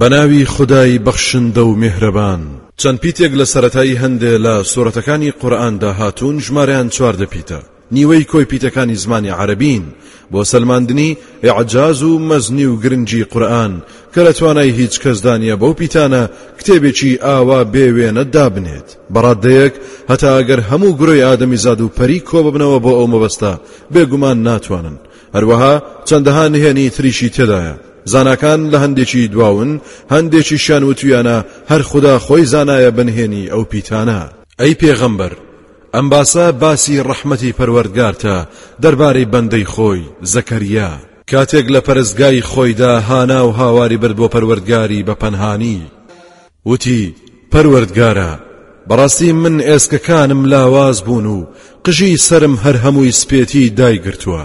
بەناوی خودای بەخشندە و میهرەبان. چەند پیتێک لە سەرەتای هەندێ لە سورەتەکانی قورئاندا هاتوون ژمارەیان چواردە پیتە نیوەی کۆی پیتەکانی زمانی عەرەبین بۆ سەلماندنی ئیعجاز و مەزنی و گرنگی قورئان کە لە توانای هیچ کەسدا نیە بەو پیتانە کتێبێکی ئاوا بێ وێنە دابنێت بە ڕاددەیەک هەتا ئەگەر هەموو گرۆی ئادەمیزاد و پەری کۆببنەوە بۆ ئەو مەبەستە بێگومان ناتوانن هەروەها چەندەها نهێنی تریشی تێدایە زاناکان لە هەندێکی دواون هەندێکیشیان وتویانە هەر خودا خۆی زانایە بە نهێنی ئەو پیتانە. ئەی پێغەمبەر ئەم باسە باسی ڕەحمەتی پەروەردگارتە دەربارەی بەندەی خۆی، زەکەریا، کاتێک لە پەرستگای خۆیدا هانا و هاواری برد بۆ پەروەردگاری بە پەنهانی. وتی، پەروەردگارا، بەڕاستی من ئێسکەکانم لاواز بوون و قژی سەرم هەر هەمووی سپێتی دایگرتووە،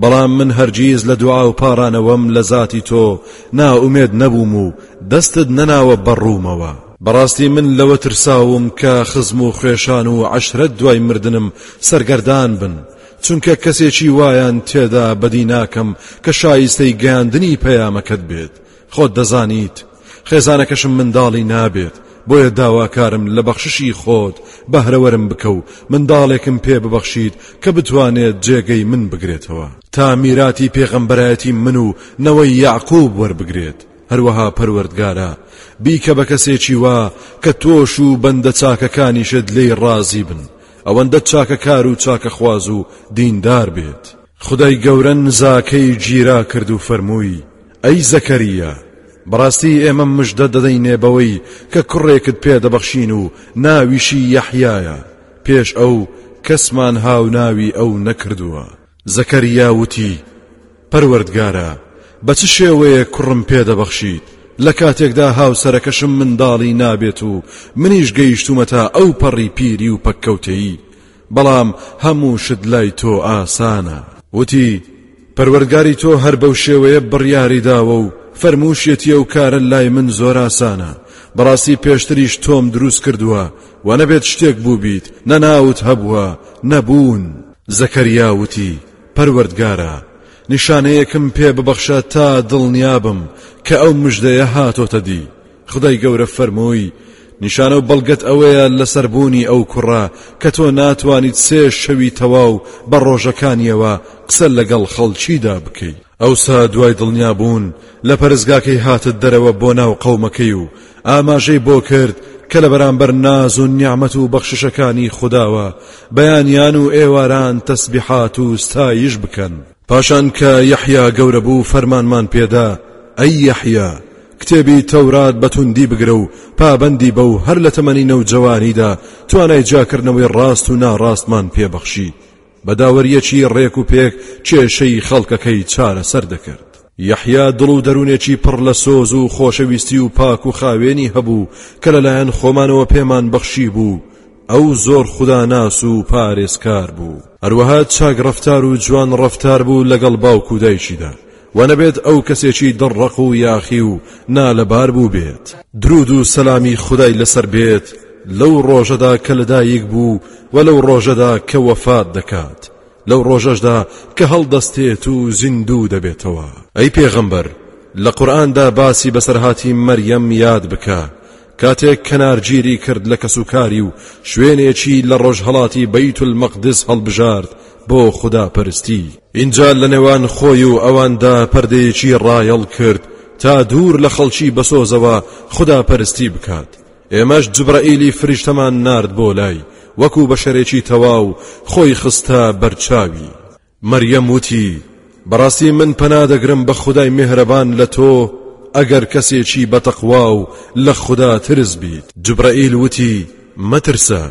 بەڵام من هەرگیز لە دوعا و پاڕانەوەم لە زاتی تۆ نائومێد نەبووم و دەستت نەناوە بە ڕوومەوە، بەڕاستی من لەوە ترساوم کە خزم و خوێشان و عەشرەت دوای مردنم سەرگەردان بن، چونکە کەسێکی وایان تێدا بەدی ناکەم کە شایستەی گەیاندنی پەیامەکەت بێت، خۆت دەزانیت خێزانەکەشم منداڵی نابێت بۆیە داواکارم لە بەخششی خۆت بەهرەوەرم بکە و منداڵێکم پێ ببەخشیت کە بتوانێت جێگەی من بگرێتەوە تا میراتی پێغەمبەرایەتی من و نەوەی یعقوب وەربگرێت هەروەها پەروەردگارە بیکە بە کەسێکی وا کە تۆش و بەندە چاکەکانیشت لێی ڕازی بن ئەوەندە چاکەکار و چاکەخواز و دیندار بێت خدای گەورە نزاکەی گیرا کرد و فەرمووی ئەی زەکەریا بەڕاستی ئێمە مژدەت دەدەینێ بەوەی کە کوڕێکت پێ دەبەخشین و ناویشی یەحیایە پێش ئەو کەسمان هاوناوی ئەو نەکردووە زەکەریا وتی پەروەردگارە بە چ شێوەیە کوڕم پێ دەبەخشیت لە کاتێکدا هاوسەرەکەشم منداڵی نابێت و منیش گەیشتومەتە ئەو پەڕی پیری و پەککەوتەیی بەڵام هەموو شت لای تۆ ئاسانە. وتی، پەروەردگاری تۆ هەر بەو شێوەیە بڕیاری داوە و فەرمووشیەتی ئەو کارە لای من زۆر ئاسانە، بەڕاستی پێشتریش تۆم دروست کردووە و نەبێت شتێک بووبیت نە ناوت هەبووە نە بوون. زەکەریا وتی، پەروەردگارا، نیشانەیەکم پێ ببەخشە تا دڵنیابم کە ئەو مژدەیە هاتۆتە دی. خودای گەورە فەرمووی نیشانە و بەڵگەت ئەوەیە لەسەر بوونی ئەو کوڕە کە تۆ ناتوانیت سێ شەوی تەواو بە ڕۆژەکانیەوە قسە لەگەڵ خەڵکیدا بکەی ئەوسا دوای دڵنیا بوون لە پەرزگاکەی هاتت دەرەوە بۆ ناو قەومەکەی و ئاماژەی بۆ کرد کە لە بەرامبەر ناز و نیعممەت و بەخششەکانی خودداوە بەیانیان و ئێواران تەسبیحات و ستایش بکەن پاشان کە یەحیا گەورە بوو فەرمانمان پێدا، ئەی یەحیا، کتێبی تەورات بە توندی بگرە و پابەندی بە و هەر لە تەمەنی نەوجەوانیدا توانای جیاکردنەوەی ڕاست و ناڕاستمان پێبەخشی، بە داوەرییەکی ڕێک و پێک کێشەی خەڵکەکەی چارەسەر دەکرد. یەحیا دڵ و دەروونێکی پڕ لە سۆز و خۆشەویستی و پاک و خاوێنی هەبوو کە لەلایەن خۆمانەوە پێمان بەخشیبوو، ئەو زۆر خودا ناس و پارێزکار بوو هەروەها چاک ڕەفتار و جوان ڕەفتار بوو لەگەڵ باوک و دایکیدا و نەبێت ئەو کەسێکی دڕڕەق و یاخی و نالەبار بوو بێت درود و سەلامی خودای لەسەر بێت لەو ڕۆژەدا کە لەدایک بوو و لەو ڕۆژەدا کە وەفات دەکات لەو ڕۆژەشدا کە هەڵدەستێت و زیندوو دەبێتەوە ئەی پێغەمبەر لە قورئاندا باسی بەسەرهاتی مەریەم یاد بکە کاتێک کەنارگیری کرد لە کەسوکاری و شوێنێکی لە ڕۆژهەڵاتی بەیت المەقدس هەڵبژارد بۆ خودا پەرستی ئینجا لە نێوان خۆی و ئەواندا پەردەیەکی ڕایەڵ کرد تا دوور لە خەڵکی بەسۆزەوە خودا پەرستی بکات ئێمەش جبرائیلی فریشتەمان نارد بۆ لای وەکو بەشەرێکی تەواو خۆی خستە بەرچاوی مەریەم وتی، بەڕاستی من پەنا دەگرم بە خودای میهرەبان لە تۆ ئەگەر کەسێکی بە تەقوا و لە خودا ترس بیت. جوبرەئیل وتی، مەترسە،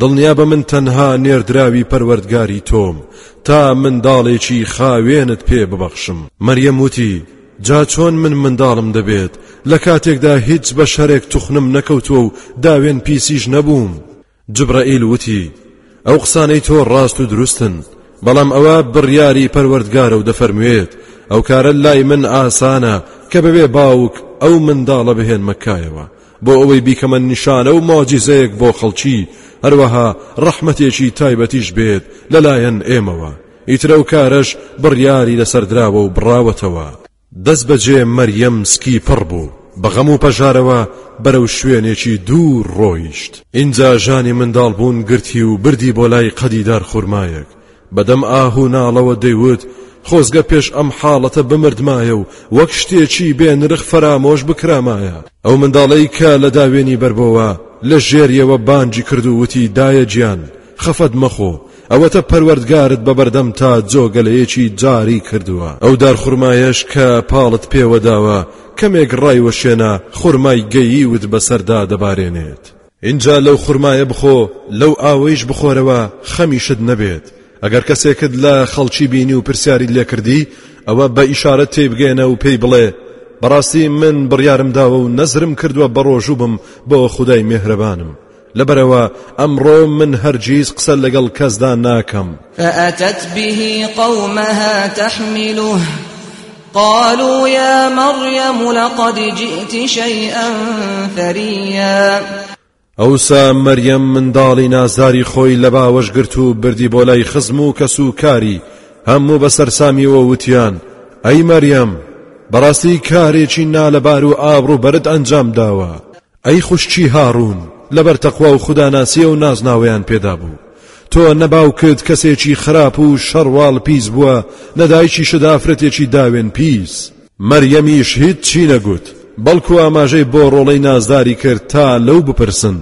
دڵنیابە من تەنها نێردراوی پەروەردگاری تۆم تا منداڵێکی خاوێنت پێ ببەخشم. مەریەم وتی، جا چۆن من منداڵم دەبێت لە کاتێکدا هیچ بەشەرێک توخنم نەکەوتووە و داوێن پیسیش نەبووم؟ جبرەئیل وتی، ئەو قسانەی تۆ ڕاست و دروستن، بەڵام ئەوە بڕیاری پەروەردگارە و دەفەرموێت، ئەو کارە لای من ئاسانە کە بەبێ باوک ئەو منداڵە بهێنمە کایەوە، بۆ ئەوەی بیکەمە نیشانە و موعجیزەیەک بۆ خەڵکی، هەروەها ڕەحمەتێکی تایبەتیش بێت لەلایەن ئێمەوە، ئیتر ئەو کارەش بڕیاری لەسەر دراوە و بڕاوەتەوە. دەست بەجێ مەریەم سکی پڕ بوو، بە غەم و پەژارەوە بەرەو شوێنێکی دوور ڕۆیشت. ئینجا ژانی منداڵبوون گرتی و بردی بۆ لای قەدیدار خورمایەک، بە دەم ئاه و ناڵەوە دەیوت، خۆزگە پێش ئەم حاڵەتە بمردمایە و وەک شتێکی بێ نرخ فەرامۆش بکرامایە. ئەو منداڵەی کە لە داوێنی بەربۆوە لە ژێریەوە بانگی کرد و وتی، دایە گیان، خەفەت مەخۆ، ئەوەتە پەروەردگارت بە بەردەم تا جۆگەلەیەکی جاری کردووە، ئەو دارخورمایەش کە پاڵت پێوە داوە، کەمێک ڕایوەشێنە، خورمای گەییوت بەسەردا دەبارێنێت. ئینجا لەو خورمایە بخۆ، لەو ئاوەیش بخۆرەوە، خەمیشت نەبێت. ئەگەر کەسێکت لە خەڵکی بینی و پرسیاریت لێ کردی، ئەوە بە ئیشارەت تێیبگەیەنە و پێی بڵێ، بەڕاستی من بڕیارم داوە و نەزرم کردووە بەڕۆژوو بم بۆ خودای مێهرەبانم، لەبەرئەوە ئەمڕۆ من هەرگیز قسە لەگەڵ کەسدا ناکەم. فأتت به قومها تحمله قالوا يا مريم لقد جئت شيئا فريا ئەوسا مەریەم منداڵی نازداری خۆی لە باوەش گرت و بردی بۆ لای خزم و کەس و کاری هەموو بە سەرسامیەوە وتیان ئەی مەریەم بەڕاستی کارێکی نالەبار و ئابڕوو بەرد ئەنجام داوە ئەی خوشکی هاڕوون لەبەر تەقوا و خوداناسیە و نازناوەیان پێدابوو تۆ نە باوکت کەسێکی خراپ و شەڕواڵ پیس بووە نە دایکیشت ئافرەتێکی داوێن پیس. مەریەمیش هیچ چی نەگوت بەڵکو ئاماژەی بۆ ڕۆڵەی نازداری کرد تا لەو بپرسن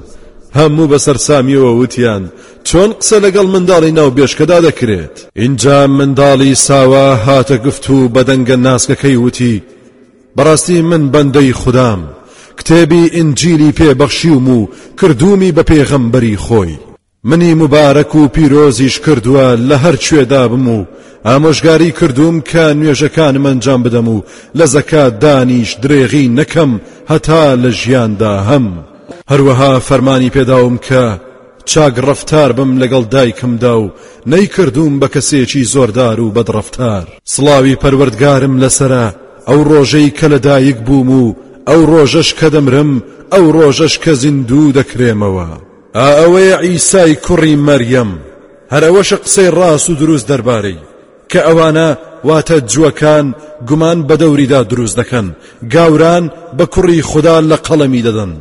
هەموو بە سەرسامیەوە وتیان چۆن قسە لەگەڵ منداڵی ناو بێشکەدا دەکرێت ئینجا منداڵی ساوا هاتە گفت و بەدەنگە ناسکەکەی وتی، بەڕاستی من بەندەی خودام، کتێبی ئینجیلی پێ بەخشیوم و کردوومی بە پێغەمبەری خۆی. منی موبارەک و پیرۆزیش کردووە لە هەر کوێدا بم و ئامۆژگاری کردووم کە نوێژەکانم ئەنجام بدەم و لە زەکات دانیش درێغی نەکەم هەتا لە ژیاندا هەم. هەروەها فەرمانی پێداوم کە. چاک ڕەفتار بم لەگەڵ دایکمدا و نەیکردووم بە کەسێکی زۆردار و بەدڕەفتار. سڵاوی پەروەردگارم لەسەرە ئەو ڕۆژەی کە لە دایک بووم و ئەو ڕۆژەش کە دەمرم، ئەو ڕۆژەش کە زیندوو دەکرێمەوە. ئا ئەوەیە عیسای کوڕی مەریەم. هەر ئەوەشە قسەی ڕاست و دروست دەربارەی، کە ئەوانە، واتە جووەکان، گومان بە دەوریدا دروست دەکەن، گاوران بە کوڕی خودا لە قەڵەمی دەدەن.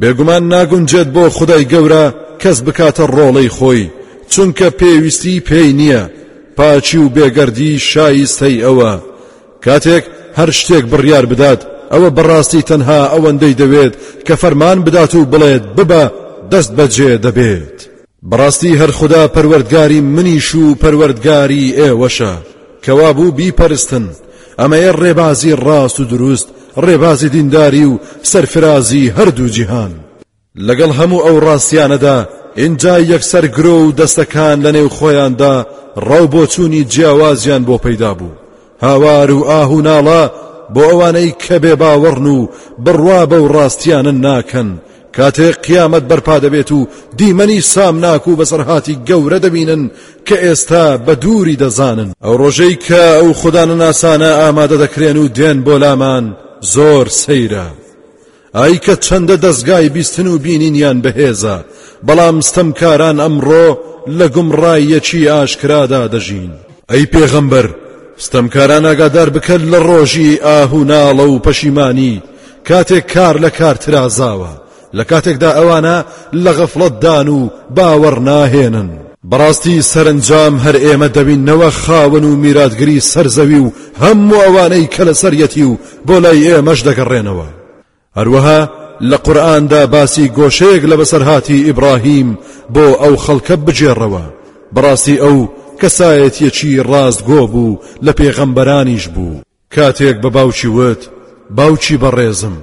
بێگومان ناگونجێت بۆ خودای گەورە کەس بکاتە ڕۆڵەی خۆی چونکە پێویستی پێی نییە پاچی و بێگەردی شایستەی ئەوە کاتێک هەر شتێک بڕیار بدات ئەوە بەڕاستی تەنها ئەوەندەی دەوێت کە فەرمان بدات و بڵێت ببە دەست بەجێ دەبێت بەڕاستی هەر خودا پەروەردگاری منیش و پەروەردگاری ئێوەشە، کەوابوو بیپەرستن، ئەمەیە ڕێبازی ڕاست و دروست، ڕێبازی دینداری و سەرفرازی هەردوو جیهان. لەگەڵ هەموو ئەو ڕاستیانەدا ئینجا یەکسەر گرۆ و دەستەکان لەنێو خۆیاندا ڕاوبۆچوونی جیاوازیان بۆ پەیدا بوو، هاوار و ئاه و ناڵە بۆ ئەوانەی کە بێ باوەڕن و بڕوا بەو ڕاستیانە ناکەن کاتێ قیامەت بەرپا دەبێت و دیمەنی سامناک و بەسەرهاتی گەورە دەبینن کە ئێستا بە دووری دەزانن ئەو ڕۆژەی کە ئەو خودانە ناسانە ئامادە دەکرێن و دێن بۆ لامان زۆر سەیرە ئای کە چەندە دەزگای بیستن و بینینیان بەهێزە، بەڵام ستەمکاران ئەمڕۆ لە گومڕاییەکی ئاشکرادا دەژین. ئەی پێغەمبەر ستەمکاران ئاگادار بکە لە ڕۆژی ئاه و ناڵە و پەشیمانی، کاتێک کار لە کار ترازاوە، لە کاتێکدا ئەوانە لە غەفڵەتدان و باوەڕ ناهێنن. بەڕاستی سەرەنجام هەر ئێمە دەبینەوە خاوەن و میراتگری سەر زەوی و هەموو ئەوانەی کە لەسەریەتی و بۆ لای ئێمەش دەگەڕێنەوە هەروەها لە قورئاندا باسی گۆشەیەک لە بەسەرهاتی ئیبڕاهیم بۆ ئەو خەڵکە بگێڕەوە بەڕاستی ئەو کەسایەتیەکی ڕاستگۆ بوو لە پێغەمبەرانیش بوو کاتێک بە باوکی وت باوکی بەڕێزم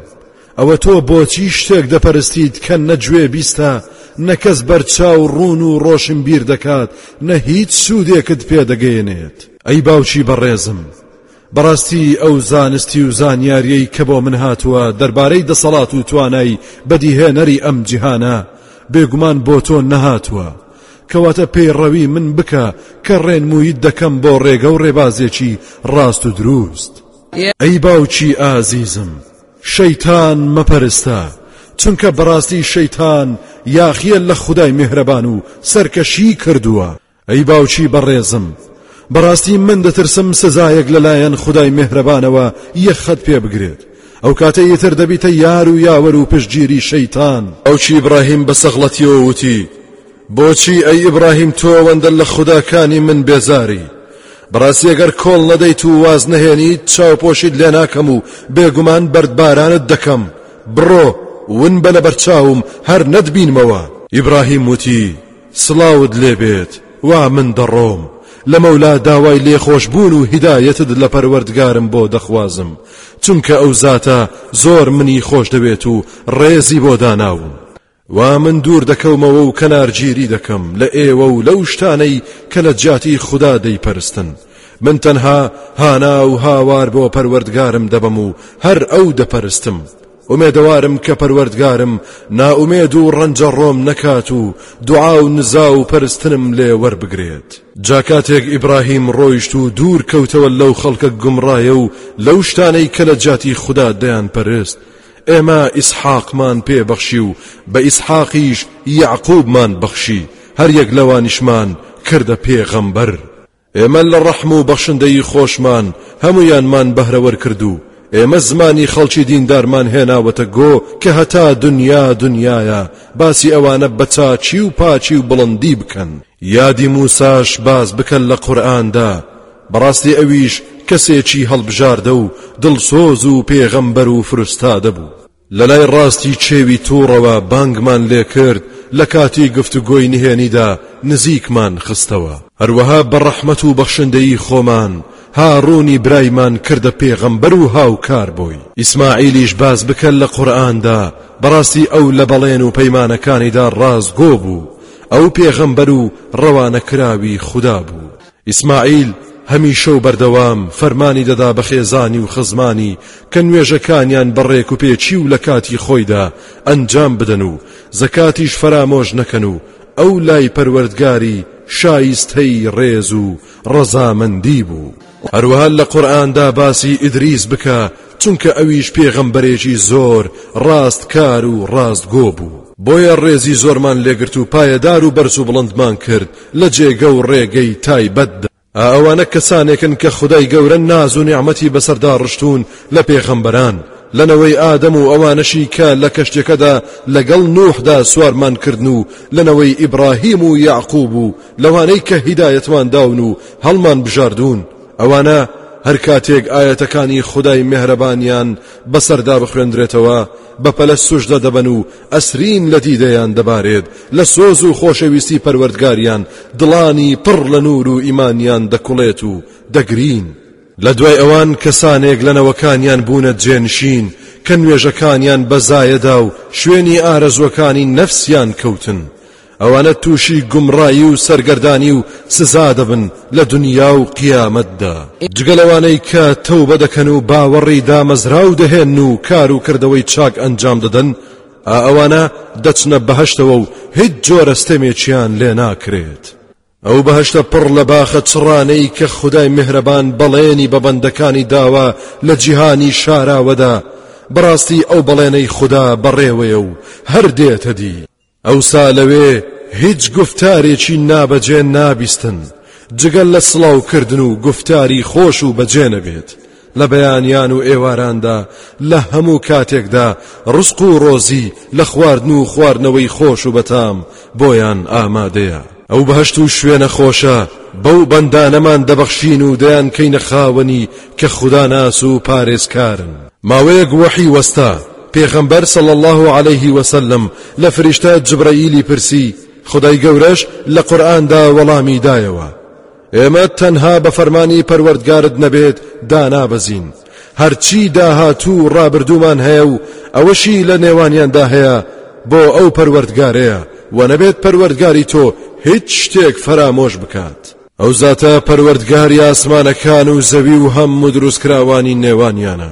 ئەوە تۆ بۆچی شتێک دەپەرستیت کە نەگوێ بیستە نەکەس بەرچاو ڕوون و ڕۆشن بیر دەکات نە هیچ سوودێکت پێدەگەیەنێت ئەی باوکی بەڕێزم بەڕاستی ئەو زانستی و زانیاریەی کە بۆ من هاتووە دەربارەی دەسەڵات و توانای بەدیهێنەری ئەم جیهانە بێگومان بۆ تۆ نەهاتووە کەواتە پەیڕەوی من بکە کە ڕێنمویت دەکەم بۆ ڕێگە و ڕێبازێکی ڕاست و دروست ئەی باوکی ئازیزم شەیتان مەپەرستە چونکە بەڕاستی شەیتان یاخیە لە خودای میهرەبان و سەرکەشی کردووە. ئەی باوکی بەڕێزم بەڕاستی من دەترسم سزایەک لەلایەن خودای مهرەبانەوە یەخەت پێ بگرێت ئەو کاتە یتر دەبیتە یار و یاوەر و پشتگیری شەیتان باوکی ئیبراهیم بە سەغڵەتیەوە وتی بۆچی ئەی ئیبراهیم تۆ ئەوەندە لە خوداکانی من بێزاری بەڕاستی ئەگەر کۆڵ نەدەیت و واز نەهێنیت چاوپۆشیت لێ ناکەم و بێگومان بەردبارانت دەکەم بڕۆ ون بە لەبەرچاوم هەر نەتبینمەوە ئیبراهیم وتی سڵاوت لێ بێت وا من دەڕۆم لە مەولا داوای لێخۆشبوون و هیدایەتت لە پەروەردگارم بۆ دەخوازم چونکە ئەو زاتە زۆر منی خۆش دەوێت و ڕێزی بۆ داناوم وا من دوور دەکەومەوە و کەنارگیری دەکەم لە ئێوە و لەو شتانەی کە لە جیاتی خودا دەیپەرستن من تەنها هانا و هاوار بۆ پەروەردگارم دەبەم و هەر ئەو دەپەرستم ئومێدەوارم کە پەروەردگارم نائومێد و ڕەنجە ڕۆم نەکات و دوعا و نزا و پەرستنم لێ وەربگرێت جا کاتێک ئیبراهیم ڕۆیشت و دوور کەوتەوە لەو خەڵکە گومڕایە و لەو شتانەی کە لە جاتی خوددا دەیان پەرست ئێمە ئیسحاقمان پێبەخشی و بە ئیسحاقیش یعقوبمان بەخشی هەر یەک لەوانیشمان کردە پێغەمبەر ئێمە لە ڕەحم و بەخشندەیی خۆشمان هەموویانمان بەهرەوەر کرد و ئێمە زمانی خەڵکی دیندارمان هێناوەتە گۆ کە هەتا دنیا دنیایە باسی ئەوانە بە چاکی و پاکی و بڵندی بکەن. یادی موساش باس بکە لە قورئاندا، بەڕاستی ئەویش کەسێکی هەڵبژاردە و دڵسۆز و پێغەمبەر و فروستادە بوو. لە لای ڕاستی چێوی توڕەوە بانگمان لێ کرد، لە کاتی گفتوگۆی نهێنیدا نزیکمان خستەوە. هەروەها بە ڕەحمەت و بەخشندەیی خۆمان، هاڕوونی برایمان کردە پێغەمبەر و هاوکار بۆی. ئیسماعیلیش باس بکە لە قورئاندا، بەڕاستی ئەو لە بەڵێن و پەیمانەکانیدا ڕاستگۆ بوو، ئەو پێغەمبەر و ڕەوانەکراوی خودا بوو. ئیسماعیل هەمیشە و بەردەوام فەرمانی دەدا بە خێزانی و خزمانی کە نوێژەکانیان بە ڕێکوپێکی و لە کاتی خۆیدا ئەنجام بدەن و زەکاتیش فەرامۆش نەکەن و ئەو لای پەروەردگاری شایستەی ڕێز و ڕەزامەندی بوو. هەروەها لە قورئاندا باسی ئیدریس بکە چونکە ئەویش پێغەمبەرێکی زۆر ڕاستکار و ڕاستگۆ بوو. بۆیە ڕێزی زۆرمان لێگرت و پایەدار و بەرز و بڵندمان کرد، لە جێگە و ڕێگەی تایبەت دا. ئا ئەوانە کەسانێکن کە خودای گەورە ناز و نیعمەتی بەسەردا ڕشتوون لە پێغەمبەران لە نەوەی ئادەم و ئەوانەشی کە لە کەشتیەکەدا لەگەڵ نوحدا سوارمان کردن و لە نەوەی ئیبڕاهیم و یەعقوب و لەوانەی کە هیدایەتمان داون و هەڵمان بژاردوون ئەوانە هەرکاتێک ئایەتەکانی خودای مێهرەبانیان بەسەردا بخوێندرێتەوە بەپەلە سوژدە دەبەن و ئەسرین لە دیدەیان دەبارێت لە سۆز و خۆشەویستی پەروەردگاریان دڵانی پڕ لە نور و ئیمانیان دەکوڵێت و دەگرین لە دوای ئەوان کەسانێک لە نەوەکانیان بوونە جێنشین کە نوێژەکانیان بە زایەدا و شوێنی ئارەزووەکانی نەفسیان کەوتن ئەوانە تووشی گومڕایی و سەرگەردانی و سزا دەبن لە دنیا و قیامەتدا جگە لەوانەی کە تەوبە دەکەن و باوەڕی دامەزراو دەهێن و کار و کردەوەی چاک ئەنجام دەدەن ئەوانە دەچنە بەهشتەوە و هیچ جۆرە ستەمێکیان لێ ناکرێت ئەو بەهشتە پڕ لە باخە چڕانەی کە خدای مهرەبان بەڵێنی بە بەندەکانی داوە لە جیهانی شاراوەدا بەڕاستی ئەو بەڵێنەی خوددا بەڕێوەیە و هەر دێتە دی ئەوسا لەوێ هیچ گوفتارێکی نابەجێ نابیستن جگە لە سڵاوکردن و گوفتاری خۆش و بەجێ نەبێت لە بەیانیان و ئێواراندا لە هەموو کاتێکدا ڕسق و ڕۆزی لە خواردن و خواردنەوەی خۆش و بەتام بۆیان ئامادەیە ئەو بەهەشت و شوێنە خۆشە بەو بەندانەمان دەبەخشین و دەیان کەینە خاوەنی کە خوداناس و پارێزکارن ماوەیەک وەحی وەستا پێغەمبەر صلی الله علیه وسلم لە فریشتە جبرەیلی پرسی خدای گەورەش لە قورئاندا وەڵامی دایەوە ئێمە تەنها بە فەرمانی پەروەردگارت نەبێت دانابەزین هەرچی داهاتوو و ڕابردوومان هەیە و ئەوەشی لە نێوانیاندا هەیە بۆ ئەو پەروەردگارەیە و نەبێت پەروەردگاری تۆ هیچ شتێک فەرامۆش بکات. ئەو زاتە پەروەردگاری ئاسمانەکان و زەوی و هەموو دروستکراوانی نێوانیانە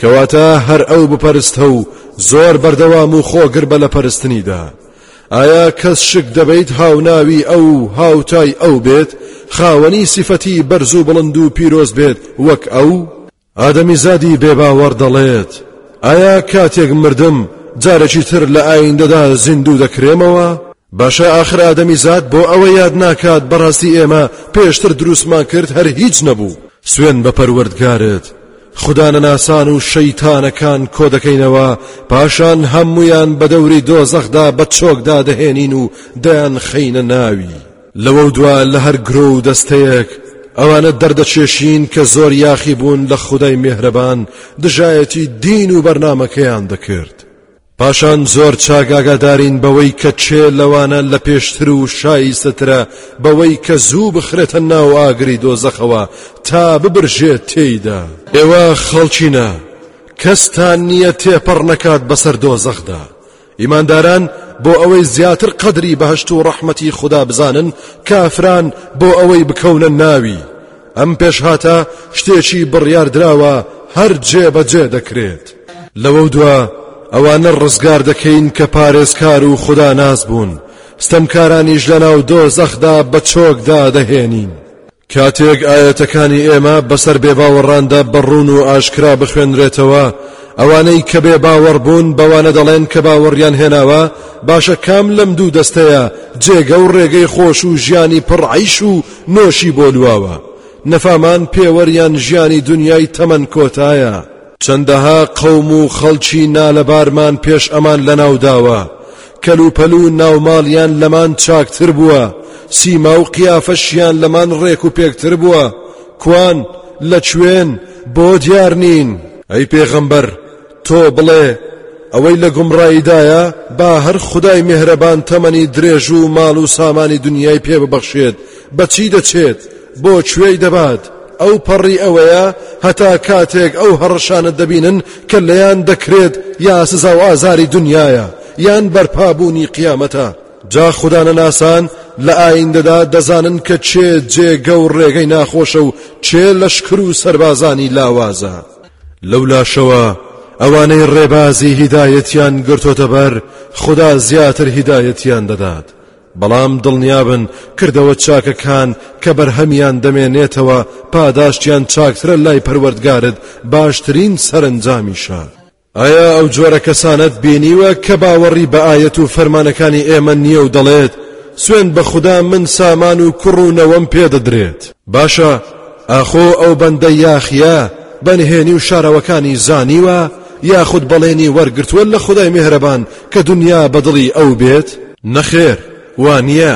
کەواتە هەر ئەو بپەرستە و زۆر بەردەوام و خۆگر بە لە پەرستنیدا. ئایا کەس شک دەبەیت هاوناوی ئەو و هاوتای ئەو بێت، خاوەنی سیفەتی بەرز و بڵند و پیرۆز بێت وەک ئەو؟ ئادەمیزادی بێباوەڕ دەڵێت، ئایا کاتێک مردم جارێکی تر لە ئایندەدا زیندوو دەکرێمەوە؟ باشە ئاخر ئادەمیزاد بۆ ئەوە یاد ناکات بەڕاستی ئێمە پێشتر دروستمان کرد هەر هیچ نەبوو؟ سوێن بە پەروەردگارت، خودانەناسان و شەیتانەکان کۆ دەکەینەوە پاشان هەمویان بە دەوری دۆزەخدا بە چۆکدا دەهێنین و دەیان خەینە ناوی لەوە دوا لە هەر گرۆ و دەستەیەک ئەوانە دەردەچێشین کە زۆر یاخی بوون لە خودای مێهرەبان دژایەتی دین و بەرنمەکەیان دەکرد پاشان زۆر چاک ئاگادارین بەوەی کە چێ لەوانە لە پێشتر و شایستەترە بەوەی کە زوو بخرێتە ناو ئاگری دۆزەخەوە تا ببرژێت تێیدا ئێوە خەڵکینە کەستان نییە تێپەڕ نەکات بەسەر دۆزەخدا ئیمانداران بۆ ئەوەی زیاتر قەدری بەهشت و ڕەحمەتی خوددا بزانن کافران بۆ ئەوەی بکەونە ناوی ئەم پێشهاتە شتێکی بڕیاردراوە هەر جێبەجێ دەکرێت لەوە دوا ئەوانە ڕزگار دەکەین کە پارێزکار و خدا ناز بوون ستەمکارانیش لەناو دۆزەخدا بە چۆکدا دەهێنین کاتێک ئاەتەکانی ئێمە بەسەر بێباوەڕاندا بەڕون و ئاشکرا بخوێنرێتەوە ئەوانەی کە بێ باوەڕ بوون بەوانە دەڵێن کە باوەڕیان هێناوە باشە کام لەم دوو دەستەیە جێگە و ڕێگەی خۆش و ژیانی پڕعیش و نۆشی بۆ لواوە نەفامان پێوەریان ژیانی دونیای تەمەن کۆتایە. چەندەها قەوم و خەڵکی نالەبارمان پێش ئەمان لەناو داوە، کەلوپەل و ناوماڵیان لەمان چاکتر بووە، سیما و قیافەشیان لەمان ڕێک و پێکتر بووە، کوان؟ لە کوێن؟ بۆ دیار نین؟ ئەی پێغەمبەر! تۆ بڵێ، ئەوەی لە گومڕاییدایە، با هەر خودای میهرەبان تەمەنی درێژ و ماڵ و سامانی دنیای پێ ببەخشێت، بە چی دەچێت؟ بۆ کوێی دەبات؟ ئەو پەڕی ئەوەیە هەتا کاتێک ئەو هەڕەشانە دەبینن کە لێیان دەکرێت یا سزا و ئازاری دنیایە یان بەرپابوونی قیامەتە. جا خودانەناسان لە ئاییندەدا دەزانن کە کێ جێگە و ڕێگەی ناخۆشە و کێ لەشکر و سەربازانی لاوازە. لەو لاشەوە ئەوانەی ڕێبازی هیدایەتیان گرتۆتە بەر خودا زیاتر هیدایەتیان دەدات بەڵام دڵنیابن کردەوە چاکەکان کە بەرهەمیان دەمێنێتەوە پاداشتیان چاکترە لای پەروەردگارت باشترین سەرنجامیشە ئایا ئەو جۆرە کەسانت بینیوە کە باوەڕی بە ئاەت و فەرمانەکانی ئێمە نییە و دەڵێت سوێن بە خوددا من سامان و کوڕ و نەوەم پێدەدرێت باشە ئاخۆ ئەو بەندە یاخیە بە نهێنی و شارەوەکانی زانیوە یاخود بەڵێنی وەرگرتووە لە خودای مێهرەبان کە دونیا بە دڵی ئەو بێت؟ نەخێر وانیە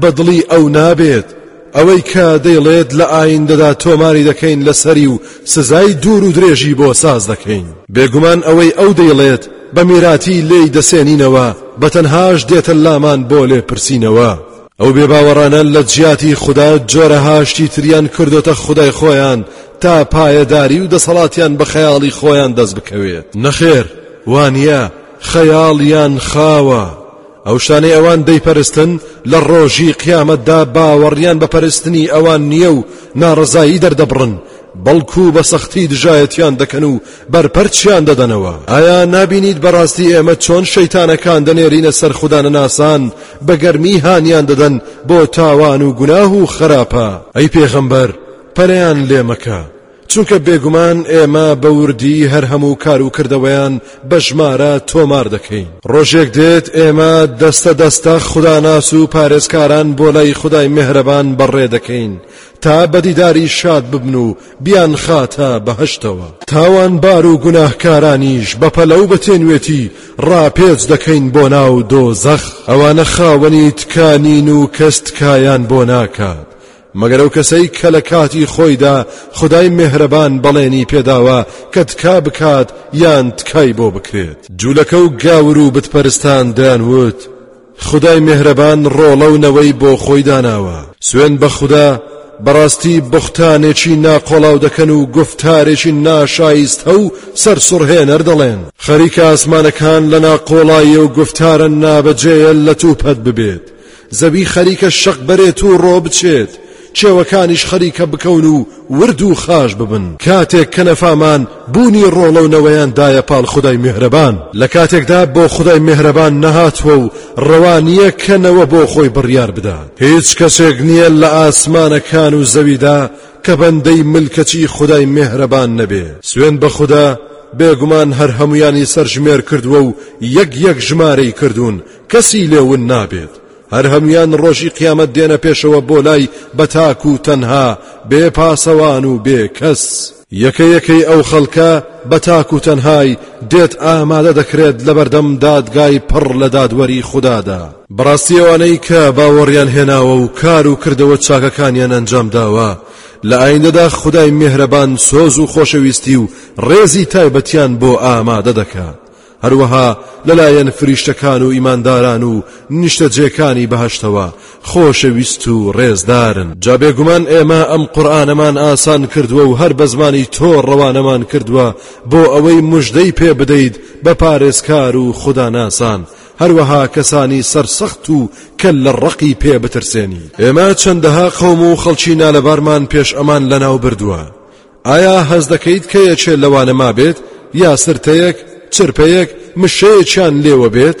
بە دڵی ئەو نابێت، ئەوەی کە دەیڵێت لە ئایندەدا تۆماری دەکەین لەسەری و سزای دوور و درێژی بۆ ساز دەکەین. بێگومان ئەوەی ئەو دەیڵێت بە میراتی لێی دەسێنینەوە بە تەنهاش دێتە لامان بۆ لێپرسینەوە. ئەو بێباوەڕانە لە جیاتی خودا جۆرەها شتی تریان کردۆتە خودای خۆیان تا پایەداری و دەسەڵاتیان بە خەیاڵی خۆیان دەست بکەوێت نەخێر وانە خەیاڵیان خاوە ئەو شتانەی ئەوان دەیپەرستن لە ڕۆژی قیامەتدا باوەڕیان بە پەرستنی ئەوان نییە و ناڕزایی دەردەبڕن بەڵکو بە سەختی دژایەتیان دەکەن و بەرپەرچیان دەدەنەوە ئایا نابینیت بەڕاستی ئێمە چۆن شەیتانەکان دەنێرینە سەر خودانەناسان بە گەرمی هانیان دەدەن بۆ تاوان و گوناه و خەراپە ئەی پێغەمبەر پەلەیان لێ مەکە چونکە بێگومان ئێمە بە وردی هەر هەموو کار و کردەوەیان بە ژمارە تۆمار دەکەین ڕۆژێک دێت ئێمە دەستە دەستە خوداناس و پارێزکاران بۆ لای خدای مهرەبان بەڕێ دەکەین تا بەدیداری شاد ببن و بیانخاتە بەهەشتەوە. تاوانبار و گوناهکارانیش بە پەلە و بە تێنوێتی ڕاپێچ دەکەین بۆ ناو دۆزەخ، ئەوانە خاوەنی تکا نین و کەس تکایان بۆ ناکات، مەگەر ئەو کەسەی کە لە کاتی خۆیدا خودای مێهرەبان بەڵێنی پێداوە کە تکا بکات یان تکای بۆ بکرێت. جولەکە و گاور و بتپەرستان دەیانوت، خودای مێهرەبان ڕۆڵە و نەوەی بۆ خۆی داناوە. سوێن بە خودا، بەڕاستی بوختانێکی ناقۆڵاو دەکەن و گوفتارێکی ناشایستە و سەرسوڕهێنەر دەڵێن. خەریکە ئاسمانەکان لە ناقۆڵایی و گوفتارە نابەجێیە لەتوپەت ببێت، زەوی خەریکە شەق بەرێت و ڕۆ بچێت، چێوەکانیش خەریکە بکەون و ورد و خاش ببن کاتێک کە نەفامان بوونی ڕۆڵە و نەوەیان دایە پاڵ خودای میهرەبان لە کاتێکدا بۆ خودای میهرەبان نەهاتووە و ڕەوا نییە کە نەوە بۆ خۆی بڕیار بدات هیچ کەسێک نییە لە ئاسمانەکان و زەویدا کە بەندەی ملکەچی خودای میهرەبان نەبێ سوێند بە خودا بێگومان هەر هەموویانی سەرژمێر کردووە و یەک یەک ژمارەی کردوون کەسی لێ ون نابێت هەر هەمویان ڕۆژی قیامەت دێنە پێشەوە بۆ لای بە تاک و تەنها بێ پاسەوان و بێ کەس یەکە یەکەی ئەو خەڵکە بە تاک و تەنهای دێت ئامادە دەکرێت لە بەردەم دادگای پڕ لە دادوەری خوددادا بەڕاستی ئەوانەی کە باوەڕیان هێناوە و کار و کردەوە چاکەکانیان ئەنجام داوە لە ئایندەدا خدای مێهرەبان سۆز و خۆشەویستی و ڕێزی تایبەتیان بۆ ئامادە دەکات هەروەها لەلایەن فریشتەکان و ئیمانداران و نیشتەجێکانی بەهەشتەوە خۆشەویست و ڕێزدارن. جا بێگومان ئێمە ئەم قورئانەمان ئاسان کردووە و هەر بە زمانی تۆ ڕەوانەمان کردووە بۆ ئەوەی موژدەی پێ بدەیت بە پارێزکار و خوداناسان، هەروەها کەسانی سەرسەخت و کەللەڕەقی پێ بترسێنیت. ئێمە چەندەها قەوم و خەڵکی نالەبارمان پێش ئەمان لەناو بردووە، ئایا هەست دەکەیت کە یەکێ لەوانە مابێت یا سرتەیەک، چرپەیەک، مشەیەکیان لێوە بێت؟